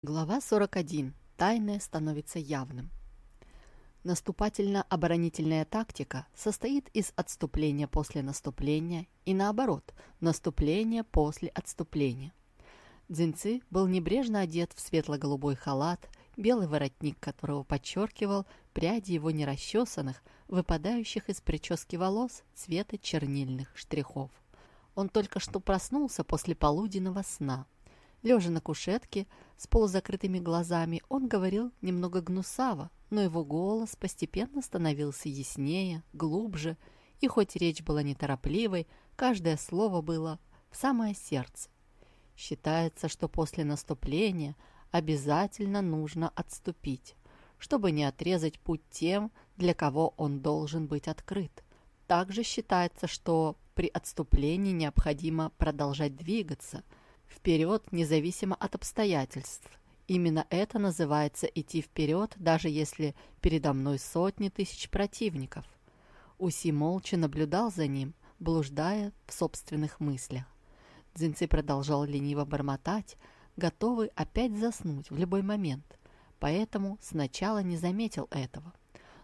Глава 41. Тайное становится явным. Наступательно-оборонительная тактика состоит из отступления после наступления и наоборот, наступления после отступления. Дзинцы был небрежно одет в светло-голубой халат, белый воротник которого подчеркивал пряди его нерасчесанных, выпадающих из прически волос цвета чернильных штрихов. Он только что проснулся после полуденного сна – Лежа на кушетке с полузакрытыми глазами, он говорил немного гнусаво, но его голос постепенно становился яснее, глубже, и хоть речь была неторопливой, каждое слово было в самое сердце. Считается, что после наступления обязательно нужно отступить, чтобы не отрезать путь тем, для кого он должен быть открыт. Также считается, что при отступлении необходимо продолжать двигаться – вперед независимо от обстоятельств. Именно это называется идти вперед, даже если передо мной сотни тысяч противников. Уси молча наблюдал за ним, блуждая в собственных мыслях. Дзинцы продолжал лениво бормотать, готовый опять заснуть в любой момент, поэтому сначала не заметил этого.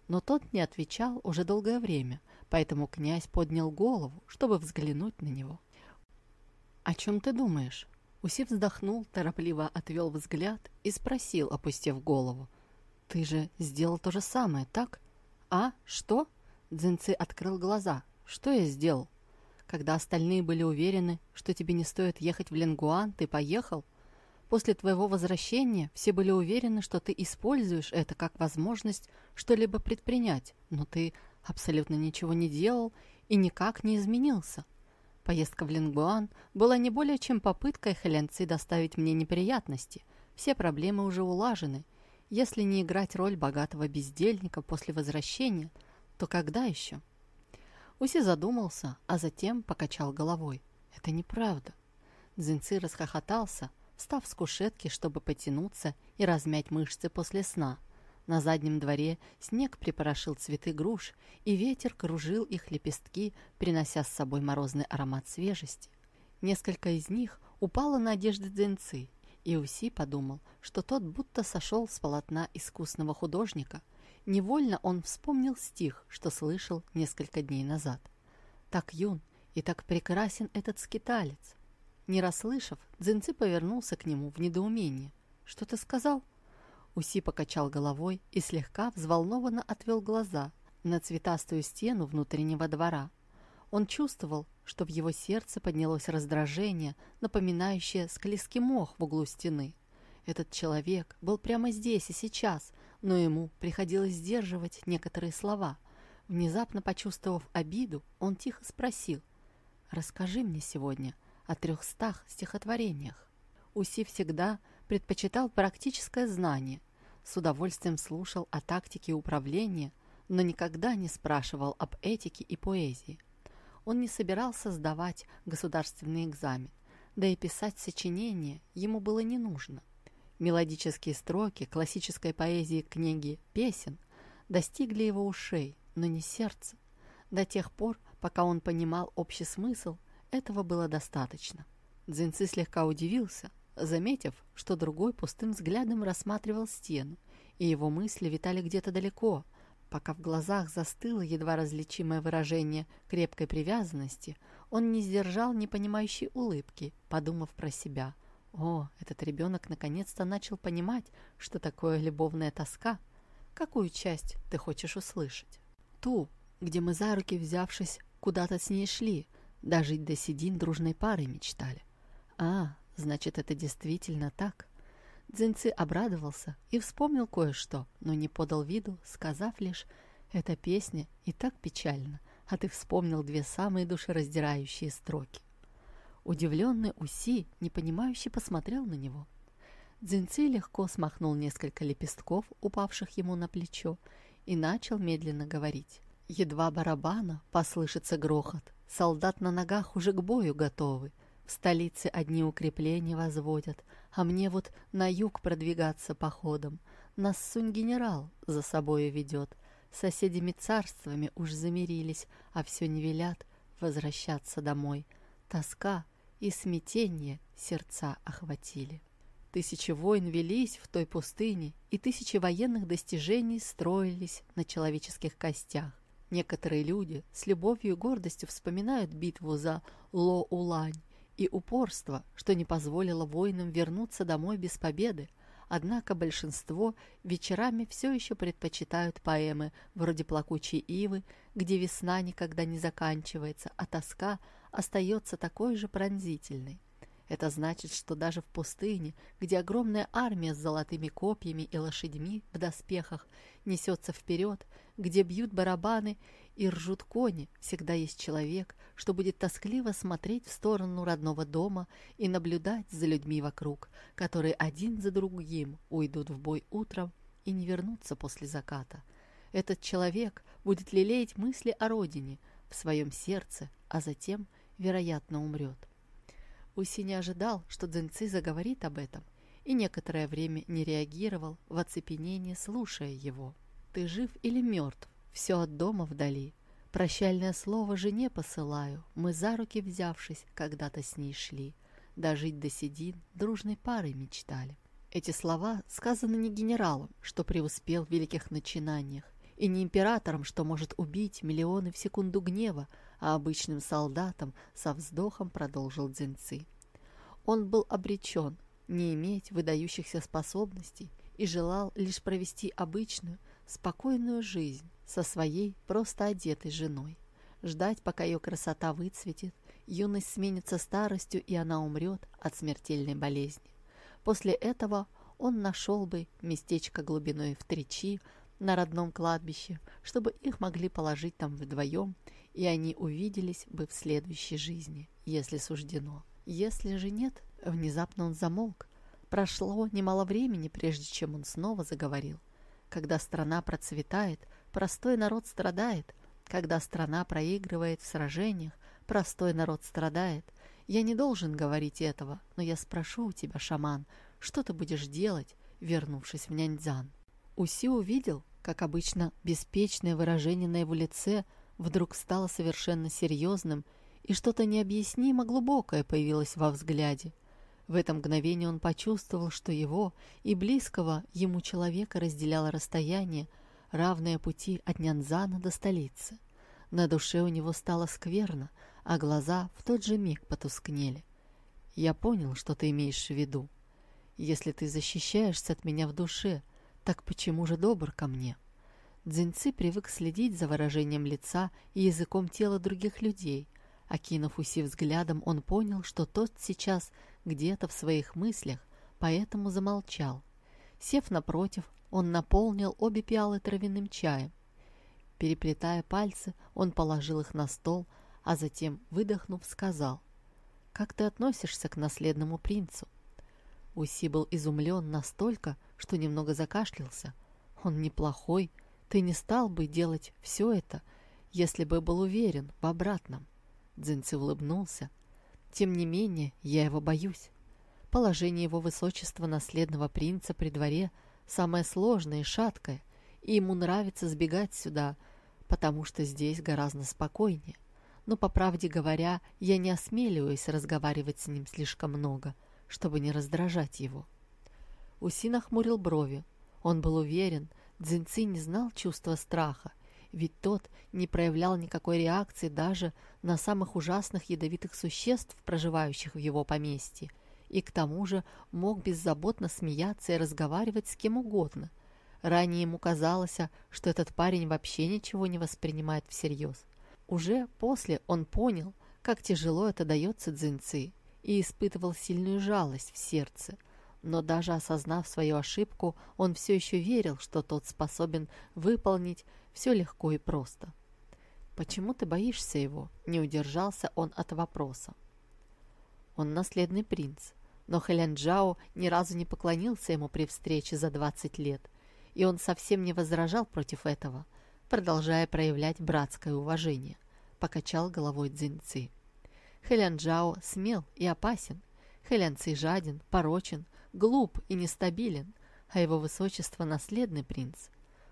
Но тот не отвечал уже долгое время, поэтому князь поднял голову, чтобы взглянуть на него. «О чем ты думаешь?» Уси вздохнул, торопливо отвел взгляд и спросил, опустив голову. «Ты же сделал то же самое, так?» «А? Что?» Дзинцы открыл глаза. «Что я сделал?» «Когда остальные были уверены, что тебе не стоит ехать в Ленгуан, ты поехал?» После твоего возвращения все были уверены, что ты используешь это как возможность что-либо предпринять, но ты абсолютно ничего не делал и никак не изменился. Поездка в Лингуан была не более чем попыткой Хеленцы доставить мне неприятности. Все проблемы уже улажены. Если не играть роль богатого бездельника после возвращения, то когда еще? Уси задумался, а затем покачал головой. Это неправда. Дзинцы расхохотался, встав с кушетки, чтобы потянуться и размять мышцы после сна – на заднем дворе снег припорошил цветы груш, и ветер кружил их лепестки, принося с собой морозный аромат свежести. Несколько из них упало на одежды дзенцы, и Уси подумал, что тот будто сошел с полотна искусного художника. Невольно он вспомнил стих, что слышал несколько дней назад. Так юн и так прекрасен этот скиталец. Не расслышав, Дзинцы повернулся к нему в недоумении. «Что ты сказал?» Уси покачал головой и слегка взволнованно отвел глаза на цветастую стену внутреннего двора. Он чувствовал, что в его сердце поднялось раздражение, напоминающее склизкий мох в углу стены. Этот человек был прямо здесь и сейчас, но ему приходилось сдерживать некоторые слова. Внезапно почувствовав обиду, он тихо спросил, «Расскажи мне сегодня о трехстах стихотворениях». Уси всегда предпочитал практическое знание, с удовольствием слушал о тактике управления, но никогда не спрашивал об этике и поэзии. Он не собирался сдавать государственный экзамен, да и писать сочинения ему было не нужно. Мелодические строки классической поэзии книги «Песен» достигли его ушей, но не сердца. До тех пор, пока он понимал общий смысл, этого было достаточно. Дзинцы слегка удивился, заметив, что другой пустым взглядом рассматривал стену, и его мысли витали где-то далеко, пока в глазах застыло едва различимое выражение крепкой привязанности, он не сдержал непонимающей улыбки, подумав про себя. О, этот ребенок наконец-то начал понимать, что такое любовная тоска. Какую часть ты хочешь услышать? Ту, где мы за руки взявшись, куда-то с ней шли, даже до седин дружной парой мечтали. А, Значит, это действительно так. Дзинцы обрадовался и вспомнил кое-что, но не подал виду, сказав лишь «Эта песня и так печальна, а ты вспомнил две самые душераздирающие строки». Удивленный Уси, непонимающе посмотрел на него. Дзинцы легко смахнул несколько лепестков, упавших ему на плечо, и начал медленно говорить. Едва барабана послышится грохот, солдат на ногах уже к бою готовы, в столице одни укрепления возводят, а мне вот на юг продвигаться походом. Нас сунь-генерал за собою ведет. соседями царствами уж замирились, а все не велят возвращаться домой. Тоска и смятение сердца охватили. Тысячи войн велись в той пустыне, и тысячи военных достижений строились на человеческих костях. Некоторые люди с любовью и гордостью вспоминают битву за Ло-Улань и упорство, что не позволило воинам вернуться домой без победы, Однако большинство вечерами все еще предпочитают поэмы вроде «Плакучей ивы», где весна никогда не заканчивается, а тоска остается такой же пронзительной. Это значит, что даже в пустыне, где огромная армия с золотыми копьями и лошадьми в доспехах несется вперед, где бьют барабаны и ржут кони, всегда есть человек, что будет тоскливо смотреть в сторону родного дома и наблюдать за людьми вокруг, которые один за другим уйдут в бой утром и не вернутся после заката. Этот человек будет лелеять мысли о родине в своем сердце, а затем, вероятно, умрет. Уси не ожидал, что Дзинцы заговорит об этом, и некоторое время не реагировал в оцепенении, слушая его. «Ты жив или мертв? Все от дома вдали. Прощальное слово жене посылаю, мы за руки взявшись, когда-то с ней шли. Дожить до седин дружной парой мечтали». Эти слова сказаны не генералом, что преуспел в великих начинаниях, и не императором, что может убить миллионы в секунду гнева, а обычным солдатом со вздохом продолжил Дзинцы. Он был обречен не иметь выдающихся способностей и желал лишь провести обычную, спокойную жизнь со своей просто одетой женой, ждать, пока ее красота выцветит, юность сменится старостью, и она умрет от смертельной болезни. После этого он нашел бы местечко глубиной в Тричи на родном кладбище, чтобы их могли положить там вдвоем и они увиделись бы в следующей жизни, если суждено. Если же нет, внезапно он замолк. Прошло немало времени, прежде чем он снова заговорил. Когда страна процветает, простой народ страдает. Когда страна проигрывает в сражениях, простой народ страдает. Я не должен говорить этого, но я спрошу у тебя, шаман, что ты будешь делать, вернувшись в Няньцзан? Уси увидел, как обычно, беспечное выражение на его лице – вдруг стало совершенно серьезным, и что-то необъяснимо глубокое появилось во взгляде. В это мгновение он почувствовал, что его и близкого ему человека разделяло расстояние, равное пути от Нянзана до столицы. На душе у него стало скверно, а глаза в тот же миг потускнели. «Я понял, что ты имеешь в виду. Если ты защищаешься от меня в душе, так почему же добр ко мне?» Дзиньцы привык следить за выражением лица и языком тела других людей. Окинув Уси взглядом, он понял, что тот сейчас где-то в своих мыслях, поэтому замолчал. Сев напротив, он наполнил обе пиалы травяным чаем. Переплетая пальцы, он положил их на стол, а затем, выдохнув, сказал, «Как ты относишься к наследному принцу?» Уси был изумлен настолько, что немного закашлялся. «Он неплохой, ты не стал бы делать все это, если бы был уверен в обратном. Дзинци улыбнулся. Тем не менее, я его боюсь. Положение его высочества наследного принца при дворе самое сложное и шаткое, и ему нравится сбегать сюда, потому что здесь гораздо спокойнее. Но, по правде говоря, я не осмеливаюсь разговаривать с ним слишком много, чтобы не раздражать его. Уси нахмурил брови. Он был уверен, Дзиньци не знал чувства страха, ведь тот не проявлял никакой реакции даже на самых ужасных ядовитых существ, проживающих в его поместье, и к тому же мог беззаботно смеяться и разговаривать с кем угодно. Ранее ему казалось, что этот парень вообще ничего не воспринимает всерьез. Уже после он понял, как тяжело это дается Дзиньци, и испытывал сильную жалость в сердце – но даже осознав свою ошибку, он все еще верил, что тот способен выполнить все легко и просто. «Почему ты боишься его?» – не удержался он от вопроса. Он наследный принц, но Хэлян Джао ни разу не поклонился ему при встрече за 20 лет, и он совсем не возражал против этого, продолжая проявлять братское уважение, покачал головой Цзиньци. Хэлян Джао смел и опасен, Хэлян Ци жаден, порочен, глуп и нестабилен, а его высочество – наследный принц.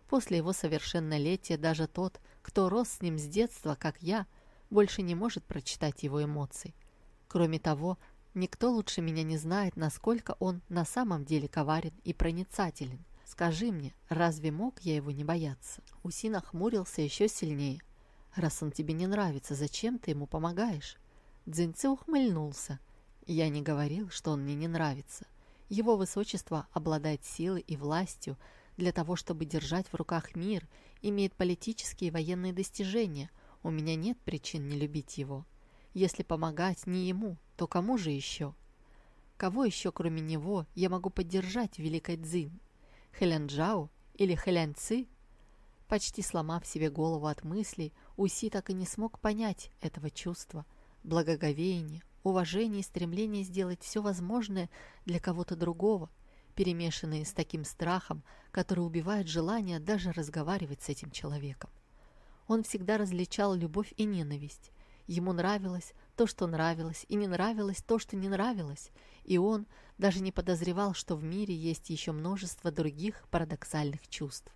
После его совершеннолетия даже тот, кто рос с ним с детства, как я, больше не может прочитать его эмоций. Кроме того, Никто лучше меня не знает, насколько он на самом деле коварен и проницателен. Скажи мне, разве мог я его не бояться?» Уси нахмурился еще сильнее. «Раз он тебе не нравится, зачем ты ему помогаешь?» Дзиньци ухмыльнулся. «Я не говорил, что он мне не нравится. Его высочество обладает силой и властью для того, чтобы держать в руках мир, имеет политические и военные достижения. У меня нет причин не любить его. Если помогать не ему, то кому же еще? Кого еще, кроме него, я могу поддержать Великой Цзин? Хэлянджао или Хэлянци? Почти сломав себе голову от мыслей, Уси так и не смог понять этого чувства, благоговения, уважения и стремления сделать все возможное для кого-то другого, перемешанные с таким страхом, который убивает желание даже разговаривать с этим человеком. Он всегда различал любовь и ненависть. Ему нравилось то, что нравилось, и не нравилось то, что не нравилось, и он даже не подозревал, что в мире есть еще множество других парадоксальных чувств.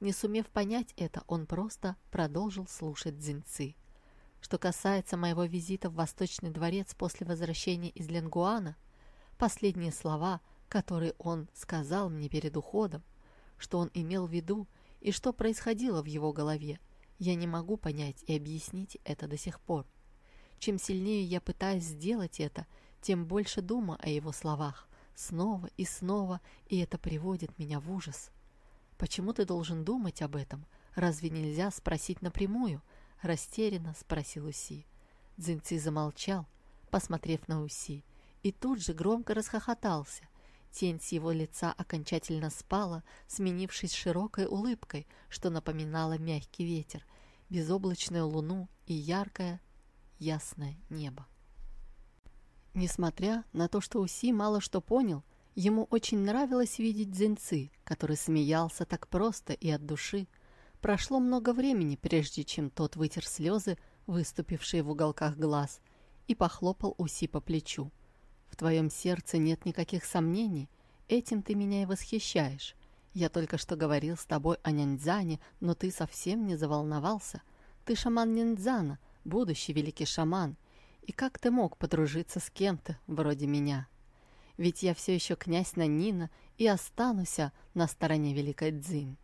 Не сумев понять это, он просто продолжил слушать дзинцы. Что касается моего визита в Восточный дворец после возвращения из Ленгуана, последние слова, которые он сказал мне перед уходом, что он имел в виду и что происходило в его голове, я не могу понять и объяснить это до сих пор. Чем сильнее я пытаюсь сделать это, тем больше думаю о его словах, снова и снова, и это приводит меня в ужас. «Почему ты должен думать об этом? Разве нельзя спросить напрямую?» — растерянно спросил Уси. Дзинци замолчал, посмотрев на Уси, и тут же громко расхохотался. Тень с его лица окончательно спала, сменившись широкой улыбкой, что напоминало мягкий ветер, безоблачную луну и яркое, ясное небо. Несмотря на то, что Уси мало что понял, Ему очень нравилось видеть Дзинцы, который смеялся так просто и от души. Прошло много времени, прежде чем тот вытер слезы, выступившие в уголках глаз, и похлопал Уси по плечу. «В твоем сердце нет никаких сомнений, этим ты меня и восхищаешь. Я только что говорил с тобой о Няньцзане, но ты совсем не заволновался. Ты шаман Няньцзана, будущий великий шаман, и как ты мог подружиться с кем-то вроде меня?» ведь я все еще князь Нанина и останусь на стороне Великой Дзинь.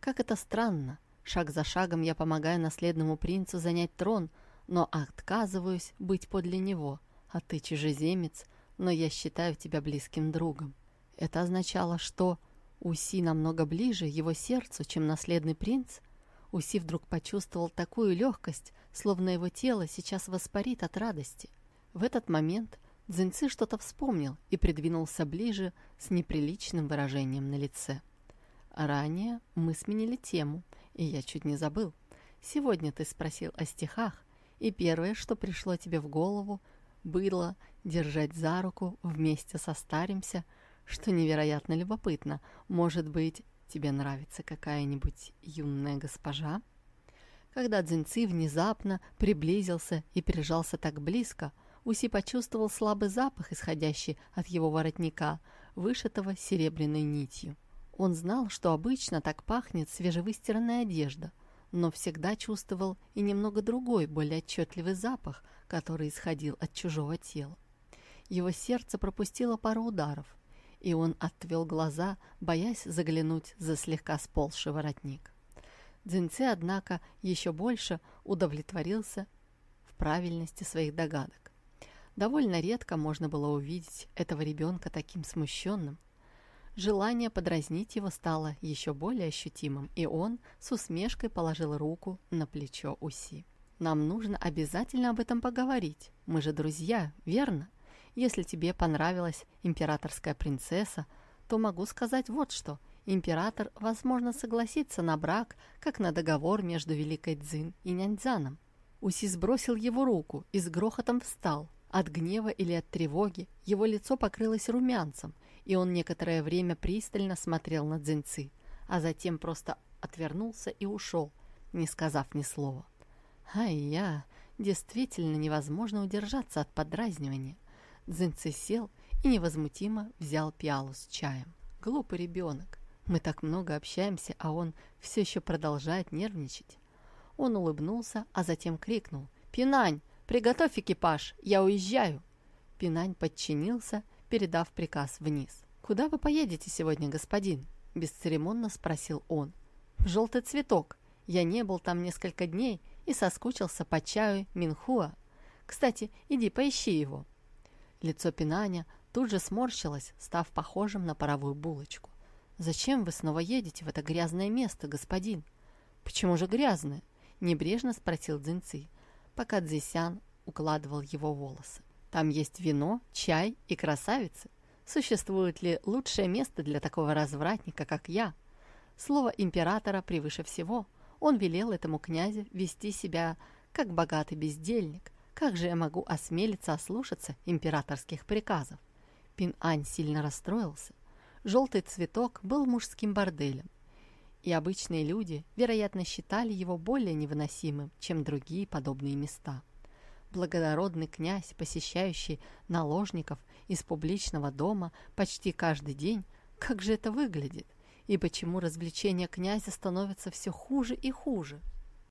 Как это странно, шаг за шагом я помогаю наследному принцу занять трон, но отказываюсь быть подле него, а ты чужеземец, но я считаю тебя близким другом. Это означало, что Уси намного ближе его сердцу, чем наследный принц? Уси вдруг почувствовал такую легкость, словно его тело сейчас воспарит от радости. В этот момент Дзиньцы что-то вспомнил и придвинулся ближе с неприличным выражением на лице. «Ранее мы сменили тему, и я чуть не забыл. Сегодня ты спросил о стихах, и первое, что пришло тебе в голову, было держать за руку вместе со старимся, что невероятно любопытно. Может быть, тебе нравится какая-нибудь юная госпожа?» Когда Дзиньцы внезапно приблизился и прижался так близко, Уси почувствовал слабый запах, исходящий от его воротника, вышитого серебряной нитью. Он знал, что обычно так пахнет свежевыстиранная одежда, но всегда чувствовал и немного другой, более отчетливый запах, который исходил от чужого тела. Его сердце пропустило пару ударов, и он отвел глаза, боясь заглянуть за слегка сползший воротник. Дзинцы, однако, еще больше удовлетворился в правильности своих догадок. Довольно редко можно было увидеть этого ребенка таким смущенным. Желание подразнить его стало еще более ощутимым, и он с усмешкой положил руку на плечо Уси. «Нам нужно обязательно об этом поговорить. Мы же друзья, верно? Если тебе понравилась императорская принцесса, то могу сказать вот что. Император, возможно, согласится на брак, как на договор между Великой Цзин и Няньцзаном». Уси сбросил его руку и с грохотом встал, от гнева или от тревоги его лицо покрылось румянцем, и он некоторое время пристально смотрел на дзинцы, а затем просто отвернулся и ушел, не сказав ни слова. «Ай-я, действительно невозможно удержаться от подразнивания». Дзинцы сел и невозмутимо взял пиалу с чаем. «Глупый ребенок. Мы так много общаемся, а он все еще продолжает нервничать». Он улыбнулся, а затем крикнул. «Пинань, «Приготовь экипаж, я уезжаю!» Пинань подчинился, передав приказ вниз. «Куда вы поедете сегодня, господин?» – бесцеремонно спросил он. «В желтый цветок. Я не был там несколько дней и соскучился по чаю Минхуа. Кстати, иди поищи его». Лицо Пинаня тут же сморщилось, став похожим на паровую булочку. «Зачем вы снова едете в это грязное место, господин?» «Почему же грязное?» – небрежно спросил Дзинци, пока Цзисян укладывал его волосы. «Там есть вино, чай и красавицы. Существует ли лучшее место для такого развратника, как я? Слово императора превыше всего. Он велел этому князю вести себя как богатый бездельник. Как же я могу осмелиться ослушаться императорских приказов? Пин-Ань сильно расстроился. Желтый цветок был мужским борделем, и обычные люди, вероятно, считали его более невыносимым, чем другие подобные места благородный князь, посещающий наложников из публичного дома почти каждый день, как же это выглядит? И почему развлечения князя становятся все хуже и хуже?